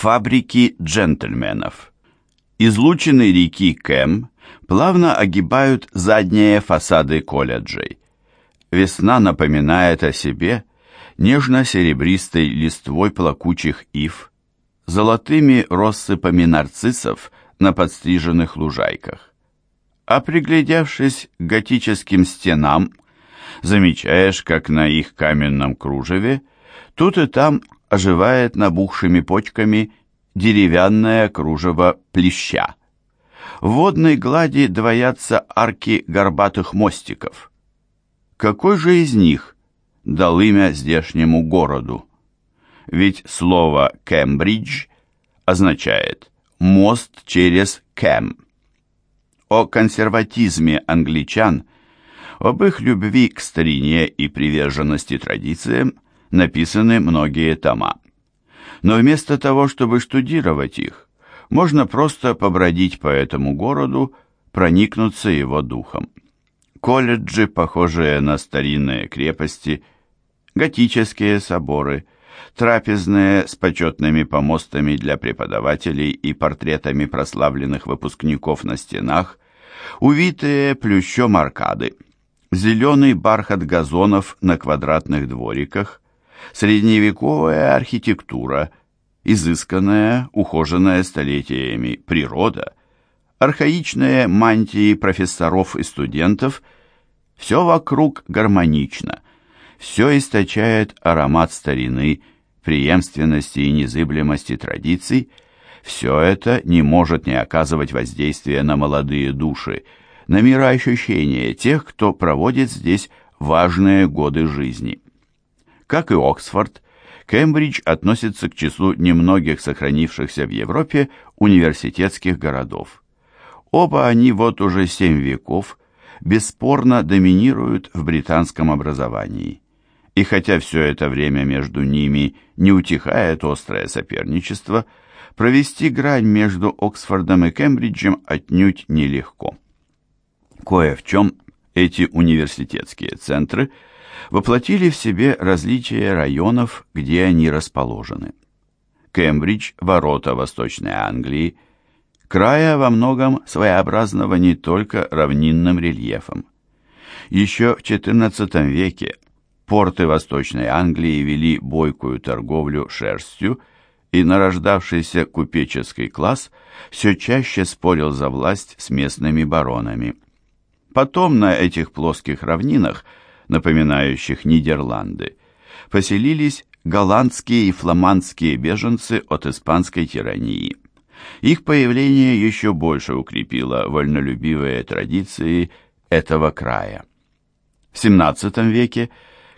Фабрики джентльменов. Излучины реки Кэм плавно огибают задние фасады колледжей. Весна напоминает о себе нежно-серебристой листвой плакучих ив, золотыми россыпами нарциссов на подстриженных лужайках. А приглядевшись к готическим стенам, замечаешь, как на их каменном кружеве тут и там оживает набухшими почками деревянное кружево плеща. В водной глади двоятся арки горбатых мостиков. Какой же из них дал имя здешнему городу? Ведь слово «Кембридж» означает «мост через Кем». О консерватизме англичан, об их любви к старине и приверженности традициям написаны многие тома. Но вместо того, чтобы штудировать их, можно просто побродить по этому городу, проникнуться его духом. Колледжи, похожие на старинные крепости, готические соборы, трапезные с почетными помостами для преподавателей и портретами прославленных выпускников на стенах, увитые плющом аркады, зеленый бархат газонов на квадратных двориках, средневековая архитектура, изысканная, ухоженная столетиями природа, архаичные мантии профессоров и студентов, все вокруг гармонично, все источает аромат старины, преемственности и незыблемости традиций, все это не может не оказывать воздействия на молодые души, на мироощущение тех, кто проводит здесь важные годы жизни. Как и Оксфорд, Кембридж относится к числу немногих сохранившихся в Европе университетских городов. Оба они вот уже семь веков бесспорно доминируют в британском образовании. И хотя все это время между ними не утихает острое соперничество, провести грань между Оксфордом и Кембриджем отнюдь нелегко. Кое в чем эти университетские центры – воплотили в себе различия районов, где они расположены. Кембридж, ворота Восточной Англии, края во многом своеобразного не только равнинным рельефом. Еще в XIV веке порты Восточной Англии вели бойкую торговлю шерстью, и нарождавшийся купеческий класс все чаще спорил за власть с местными баронами. Потом на этих плоских равнинах – напоминающих Нидерланды, поселились голландские и фламандские беженцы от испанской тирании. Их появление еще больше укрепило вольнолюбивые традиции этого края. В XVII веке,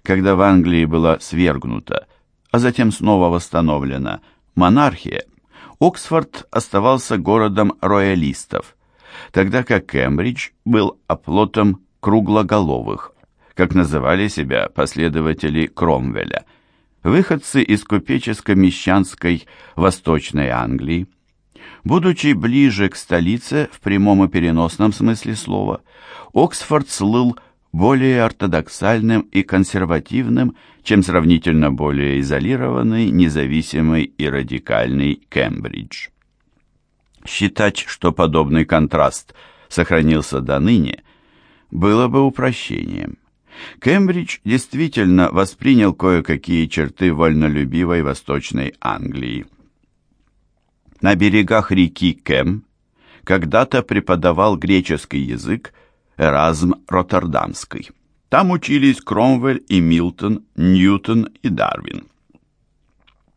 когда в Англии была свергнута, а затем снова восстановлена монархия, Оксфорд оставался городом роялистов, тогда как Кембридж был оплотом круглоголовых как называли себя последователи Кромвеля, выходцы из купеческо-мещанской Восточной Англии. Будучи ближе к столице в прямом и переносном смысле слова, Оксфорд слыл более ортодоксальным и консервативным, чем сравнительно более изолированный, независимый и радикальный Кембридж. Считать, что подобный контраст сохранился до ныне, было бы упрощением. Кембридж действительно воспринял кое-какие черты вольнолюбивой Восточной Англии. На берегах реки Кем когда-то преподавал греческий язык Эразм Роттердамский. Там учились Кромвель и Милтон, Ньютон и Дарвин.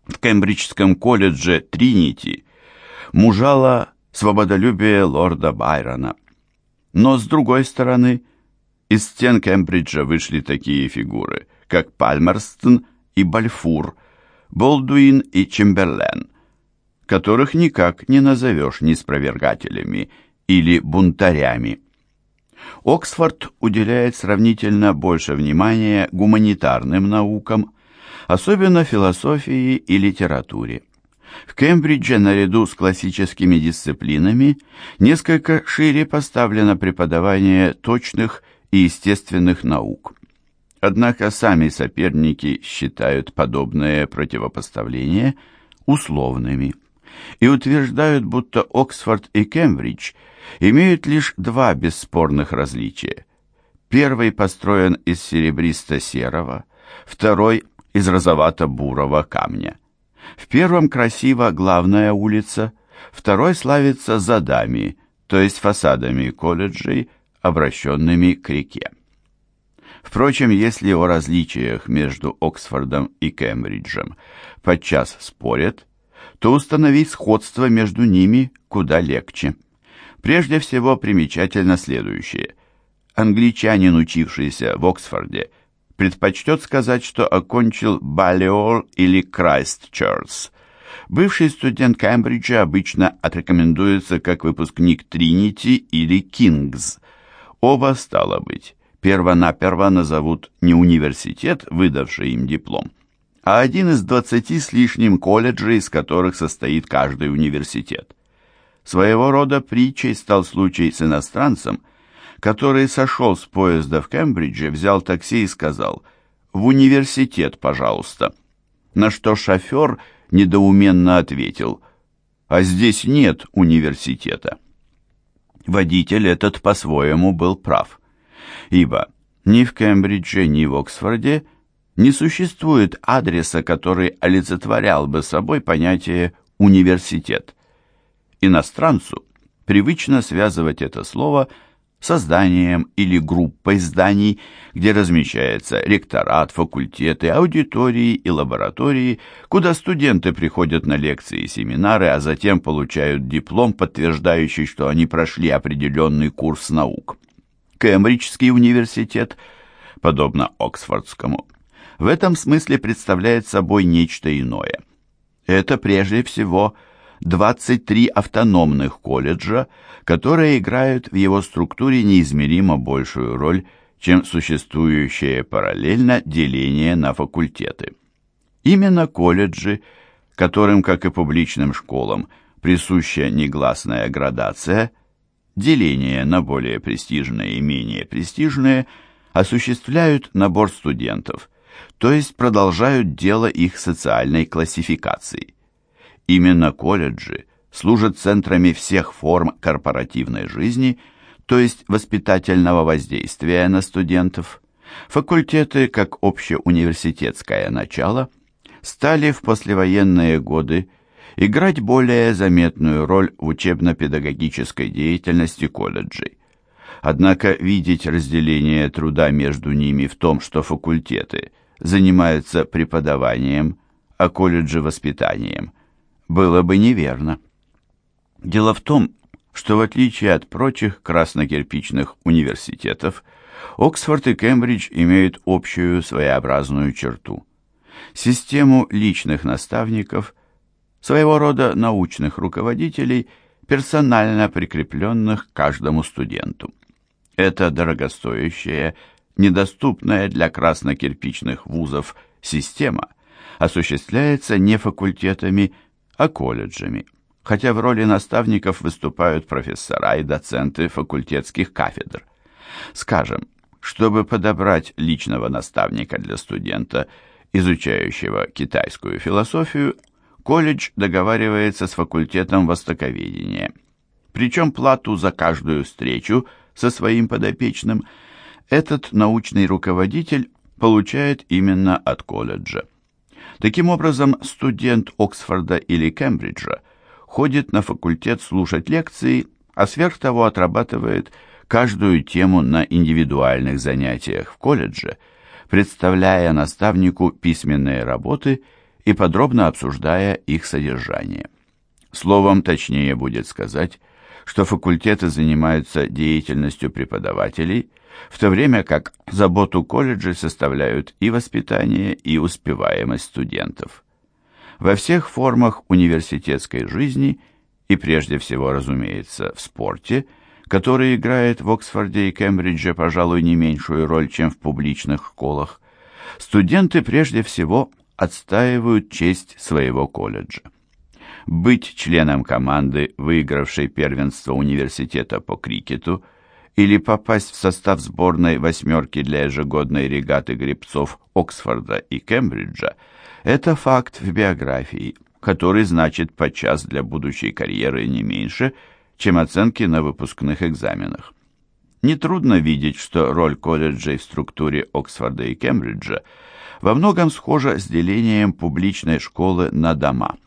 В Кембриджском колледже Тринити мужало свободолюбие лорда Байрона. Но, с другой стороны, из стен Кембриджа вышли такие фигуры, как Пальмерстон и Бальфур, Болдуин и Чемберлен, которых никак не назовешь неспровергателями или бунтарями. Оксфорд уделяет сравнительно больше внимания гуманитарным наукам, особенно философии и литературе. В Кембридже наряду с классическими дисциплинами несколько шире поставлено преподавание точных и естественных наук. Однако сами соперники считают подобные противопоставления условными. и утверждают, будто Оксфорд и Кембридж имеют лишь два бесспорных различия. Первый построен из серебристо-серого, второй – из розовато-бурого камня. В первом красиво главная улица, второй славится задами, то есть фасадами колледжей, обращенными к реке. Впрочем, если о различиях между Оксфордом и Кембриджем подчас спорят, то установить сходство между ними куда легче. Прежде всего примечательно следующее. Англичанин, учившийся в Оксфорде, предпочтет сказать, что окончил Баллиол или Крайстчерс. Бывший студент Кембриджа обычно отрекомендуется как выпускник Тринити или Кингс. Оба, стало быть, перво-наперво назовут не университет, выдавший им диплом, а один из двадцати с лишним колледжей, из которых состоит каждый университет. Своего рода притчей стал случай с иностранцем – который сошел с поезда в Кембридже, взял такси и сказал «В университет, пожалуйста». На что шофер недоуменно ответил «А здесь нет университета». Водитель этот по-своему был прав, ибо ни в Кембридже, ни в Оксфорде не существует адреса, который олицетворял бы собой понятие «университет». Иностранцу привычно связывать это слово – созданием или группой зданий, где размещается ректорат, факультеты, аудитории и лаборатории, куда студенты приходят на лекции и семинары, а затем получают диплом, подтверждающий, что они прошли определенный курс наук. Кембриджский университет, подобно Оксфордскому, в этом смысле представляет собой нечто иное. Это прежде всего – 23 автономных колледжа, которые играют в его структуре неизмеримо большую роль, чем существующее параллельно деление на факультеты. Именно колледжи, которым, как и публичным школам, присуща негласная градация, деление на более престижные и менее престижные, осуществляют набор студентов, то есть продолжают дело их социальной классификации. Именно колледжи служат центрами всех форм корпоративной жизни, то есть воспитательного воздействия на студентов. Факультеты, как общеуниверситетское начало, стали в послевоенные годы играть более заметную роль в учебно-педагогической деятельности колледжей. Однако видеть разделение труда между ними в том, что факультеты занимаются преподаванием, а колледжи воспитанием, было бы неверно. Дело в том, что в отличие от прочих краснокирпичных университетов, Оксфорд и Кембридж имеют общую своеобразную черту. Систему личных наставников, своего рода научных руководителей, персонально прикрепленных к каждому студенту. Это дорогостоящая, недоступная для краснокирпичных вузов система осуществляется не факультетами, а колледжами, хотя в роли наставников выступают профессора и доценты факультетских кафедр. Скажем, чтобы подобрать личного наставника для студента, изучающего китайскую философию, колледж договаривается с факультетом востоковедения. Причем плату за каждую встречу со своим подопечным этот научный руководитель получает именно от колледжа. Таким образом, студент Оксфорда или Кембриджа ходит на факультет слушать лекции, а сверх того отрабатывает каждую тему на индивидуальных занятиях в колледже, представляя наставнику письменные работы и подробно обсуждая их содержание. Словом, точнее будет сказать, что факультеты занимаются деятельностью преподавателей – в то время как заботу колледжа составляют и воспитание, и успеваемость студентов. Во всех формах университетской жизни и прежде всего, разумеется, в спорте, который играет в Оксфорде и Кембридже, пожалуй, не меньшую роль, чем в публичных школах, студенты прежде всего отстаивают честь своего колледжа. Быть членом команды, выигравшей первенство университета по крикету – или попасть в состав сборной восьмерки для ежегодной регаты гребцов Оксфорда и Кембриджа – это факт в биографии, который значит подчас для будущей карьеры не меньше, чем оценки на выпускных экзаменах. Нетрудно видеть, что роль колледжей в структуре Оксфорда и Кембриджа во многом схожа с делением публичной школы на дома.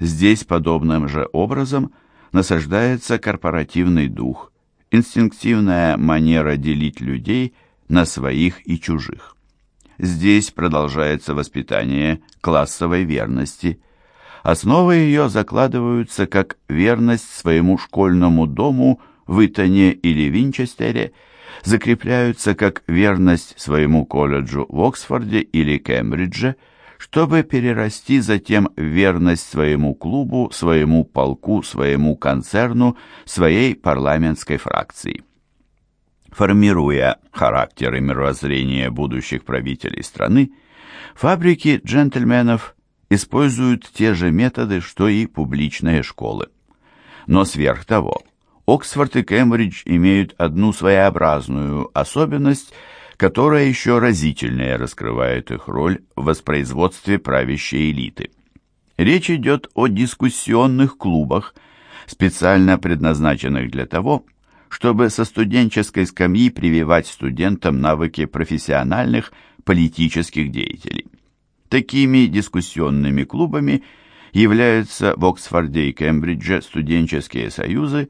Здесь подобным же образом насаждается корпоративный дух, инстинктивная манера делить людей на своих и чужих. Здесь продолжается воспитание классовой верности. Основы ее закладываются как верность своему школьному дому – в Итоне или Винчестере закрепляются как верность своему колледжу в Оксфорде или Кембридже, чтобы перерасти затем в верность своему клубу, своему полку, своему концерну, своей парламентской фракции. Формируя характер и мировоззрение будущих правителей страны, фабрики джентльменов используют те же методы, что и публичные школы. Но сверх того – Оксфорд и Кембридж имеют одну своеобразную особенность, которая еще разительнее раскрывает их роль в воспроизводстве правящей элиты. Речь идет о дискуссионных клубах, специально предназначенных для того, чтобы со студенческой скамьи прививать студентам навыки профессиональных политических деятелей. Такими дискуссионными клубами являются в Оксфорде и Кембридже студенческие союзы,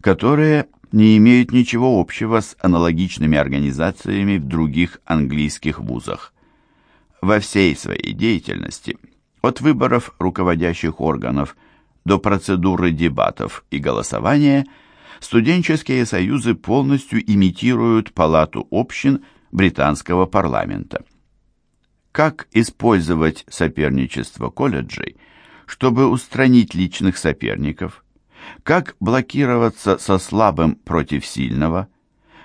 которые не имеют ничего общего с аналогичными организациями в других английских вузах. Во всей своей деятельности, от выборов руководящих органов до процедуры дебатов и голосования, студенческие союзы полностью имитируют палату общин британского парламента. Как использовать соперничество колледжей, чтобы устранить личных соперников – как блокироваться со слабым против сильного,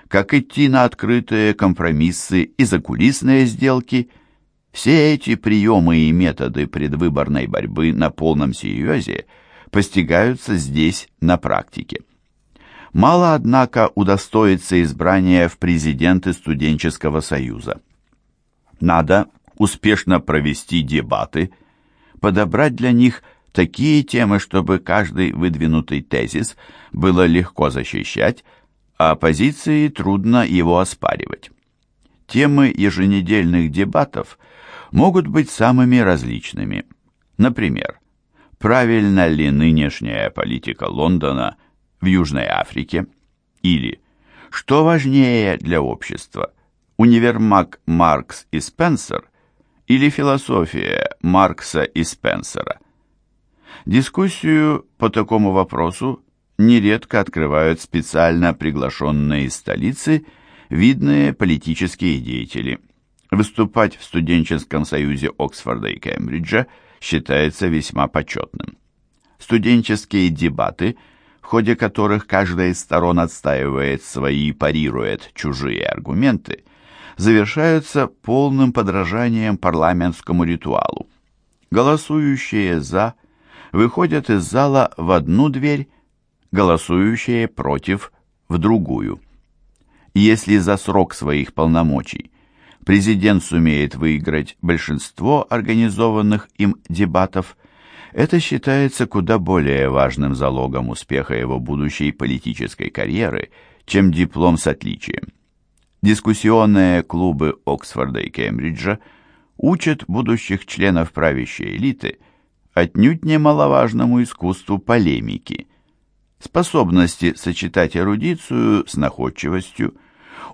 как идти на открытые компромиссы и закулисные сделки. Все эти приемы и методы предвыборной борьбы на полном серьезе постигаются здесь на практике. Мало, однако, удостоиться избрания в президенты студенческого союза. Надо успешно провести дебаты, подобрать для них – такие темы, чтобы каждый выдвинутый тезис было легко защищать, а оппозиции трудно его оспаривать. Темы еженедельных дебатов могут быть самыми различными. Например, правильно ли нынешняя политика Лондона в Южной Африке? Или что важнее для общества, универмаг Маркс и Спенсер или философия Маркса и Спенсера – Дискуссию по такому вопросу нередко открывают специально приглашенные из столицы видные политические деятели. Выступать в студенческом союзе Оксфорда и Кембриджа считается весьма почетным. Студенческие дебаты, в ходе которых каждая из сторон отстаивает свои и парирует чужие аргументы, завершаются полным подражанием парламентскому ритуалу. Голосующие «за» выходят из зала в одну дверь, голосующие против в другую. Если за срок своих полномочий президент сумеет выиграть большинство организованных им дебатов, это считается куда более важным залогом успеха его будущей политической карьеры, чем диплом с отличием. Дискуссионные клубы Оксфорда и Кембриджа учат будущих членов правящей элиты – отнюдь немаловажному искусству полемики, способности сочетать эрудицию с находчивостью,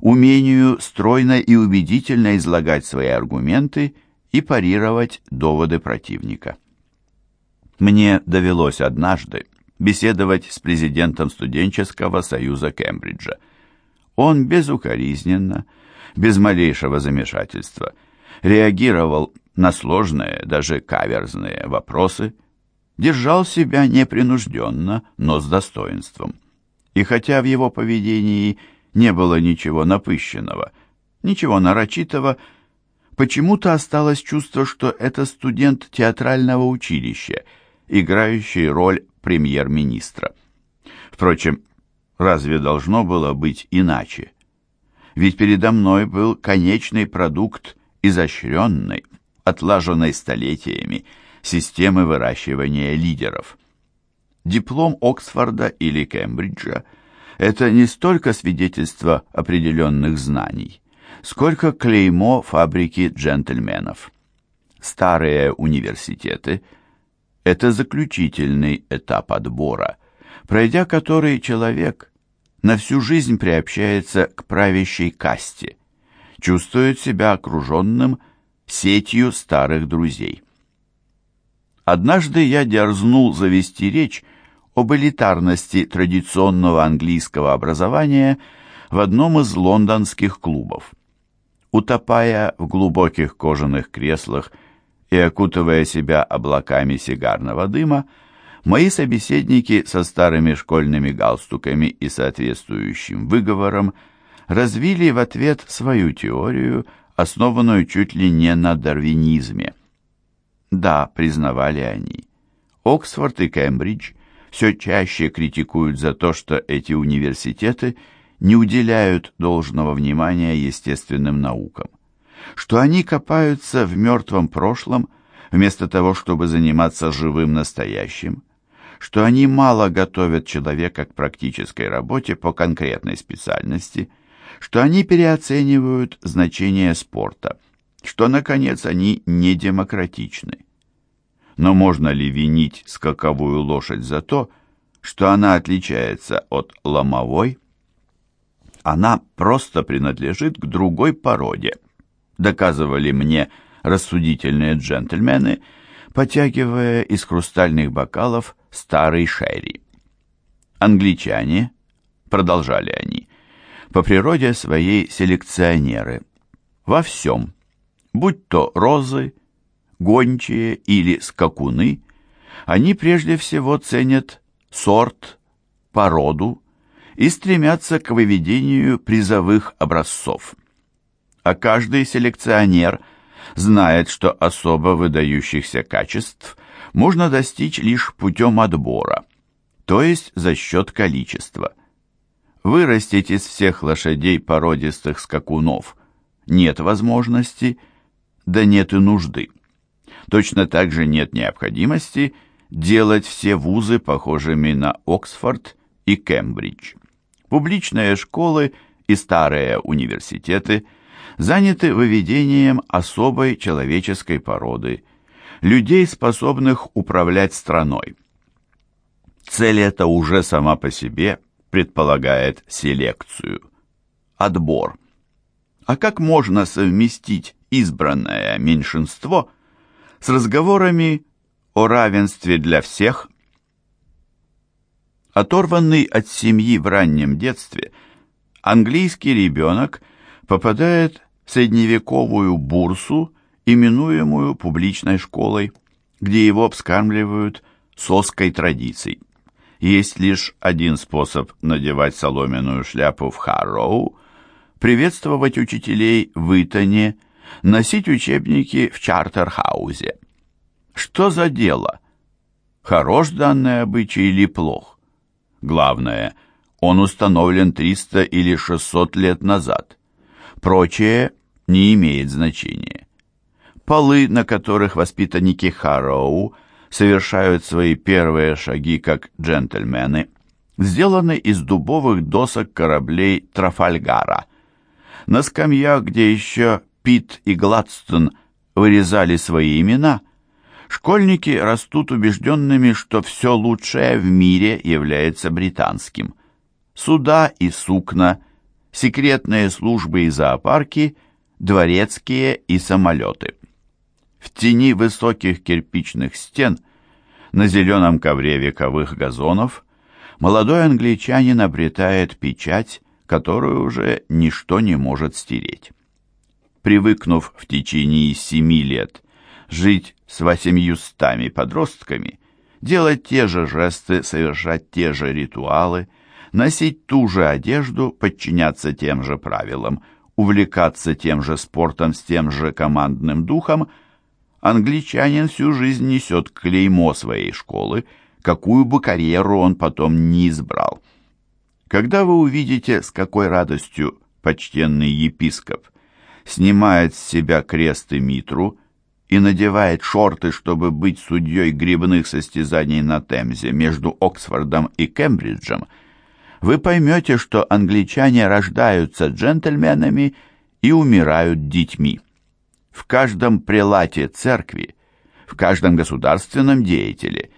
умению стройно и убедительно излагать свои аргументы и парировать доводы противника. Мне довелось однажды беседовать с президентом студенческого союза Кембриджа. Он безукоризненно, без малейшего замешательства, реагировал на сложные, даже каверзные вопросы, держал себя непринужденно, но с достоинством. И хотя в его поведении не было ничего напыщенного, ничего нарочитого, почему-то осталось чувство, что это студент театрального училища, играющий роль премьер-министра. Впрочем, разве должно было быть иначе? Ведь передо мной был конечный продукт изощренной, отлаженной столетиями, системы выращивания лидеров. Диплом Оксфорда или Кембриджа – это не столько свидетельство определенных знаний, сколько клеймо фабрики джентльменов. Старые университеты – это заключительный этап отбора, пройдя который человек на всю жизнь приобщается к правящей касте, чувствует себя окруженным сетью старых друзей. Однажды я дерзнул завести речь об элитарности традиционного английского образования в одном из лондонских клубов. Утопая в глубоких кожаных креслах и окутывая себя облаками сигарного дыма, мои собеседники со старыми школьными галстуками и соответствующим выговором развили в ответ свою теорию, основанную чуть ли не на дарвинизме. Да, признавали они, Оксфорд и Кембридж все чаще критикуют за то, что эти университеты не уделяют должного внимания естественным наукам, что они копаются в мертвом прошлом вместо того, чтобы заниматься живым настоящим, что они мало готовят человека к практической работе по конкретной специальности, что они переоценивают значение спорта, что, наконец, они не демократичны. Но можно ли винить скаковую лошадь за то, что она отличается от ломовой? Она просто принадлежит к другой породе, доказывали мне рассудительные джентльмены, потягивая из хрустальных бокалов старый шерри. Англичане, продолжали они, по природе своей селекционеры. Во всем, будь то розы, гончие или скакуны, они прежде всего ценят сорт, породу и стремятся к выведению призовых образцов. А каждый селекционер знает, что особо выдающихся качеств можно достичь лишь путем отбора, то есть за счет количества. Вырастить из всех лошадей породистых скакунов нет возможности, да нет и нужды. Точно так же нет необходимости делать все вузы похожими на Оксфорд и Кембридж. Публичные школы и старые университеты заняты выведением особой человеческой породы, людей, способных управлять страной. Цель эта уже сама по себе предполагает селекцию, отбор. А как можно совместить избранное меньшинство с разговорами о равенстве для всех. Оторванный от семьи в раннем детстве, английский ребенок попадает в средневековую бурсу, именуемую публичной школой, где его вскармливают соской традиций. Есть лишь один способ надевать соломенную шляпу в Харроу, приветствовать учителей в Итоне носить учебники в Чартерхаузе. Что за дело? Хорош данный обычай или плох? Главное, он установлен 300 или 600 лет назад. Прочее не имеет значения. Полы, на которых воспитанники Харроу совершают свои первые шаги как джентльмены, сделаны из дубовых досок кораблей Трафальгара. На скамьях, где еще Питт и Гладстон вырезали свои имена, школьники растут убежденными, что все лучшее в мире является британским. Суда и сукна, секретные службы и зоопарки, дворецкие и самолеты. В тени высоких кирпичных стен, на зеленом ковре вековых газонов, молодой англичанин обретает печать, которую уже ничто не может стереть. Привыкнув в течение семи лет жить с восемьюстами подростками, делать те же жесты, совершать те же ритуалы, носить ту же одежду, подчиняться тем же правилам, увлекаться тем же спортом с тем же командным духом, англичанин всю жизнь несет клеймо своей школы, какую бы карьеру он потом не избрал. Когда вы увидите, с какой радостью почтенный епископ – снимает с себя крест и митру и надевает шорты, чтобы быть судьей грибных состязаний на Темзе между Оксфордом и Кембриджем, вы поймете, что англичане рождаются джентльменами и умирают детьми. В каждом прелате церкви, в каждом государственном деятеле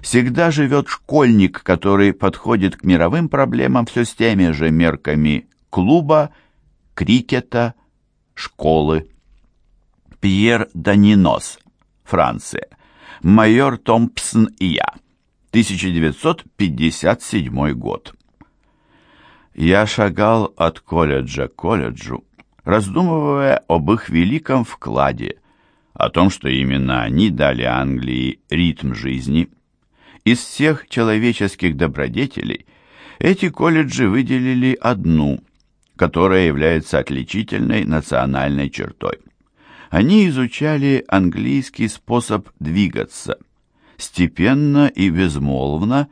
всегда живет школьник, который подходит к мировым проблемам все с теми же мерками клуба, крикета, школы. Пьер Данинос, Франция. Майор Томпсон и я. 1957 год. Я шагал от колледжа к колледжу, раздумывая об их великом вкладе, о том, что именно они дали Англии ритм жизни. Из всех человеческих добродетелей эти колледжи выделили одну, которая является отличительной национальной чертой. Они изучали английский способ двигаться, степенно и безмолвно,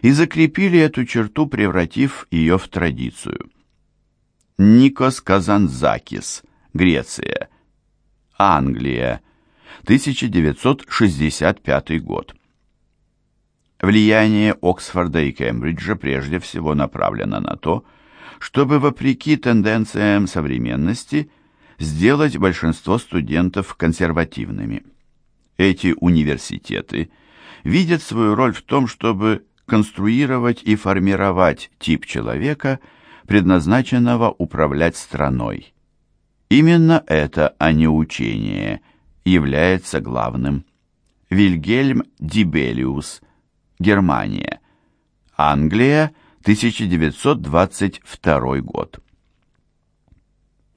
и закрепили эту черту, превратив ее в традицию. Никос Казанзакис, Греция. Англия, 1965 год. Влияние Оксфорда и Кембриджа прежде всего направлено на то, чтобы, вопреки тенденциям современности, сделать большинство студентов консервативными. Эти университеты видят свою роль в том, чтобы конструировать и формировать тип человека, предназначенного управлять страной. Именно это, а не учение, является главным. Вильгельм Дибелиус, Германия. Англия, 1922 год.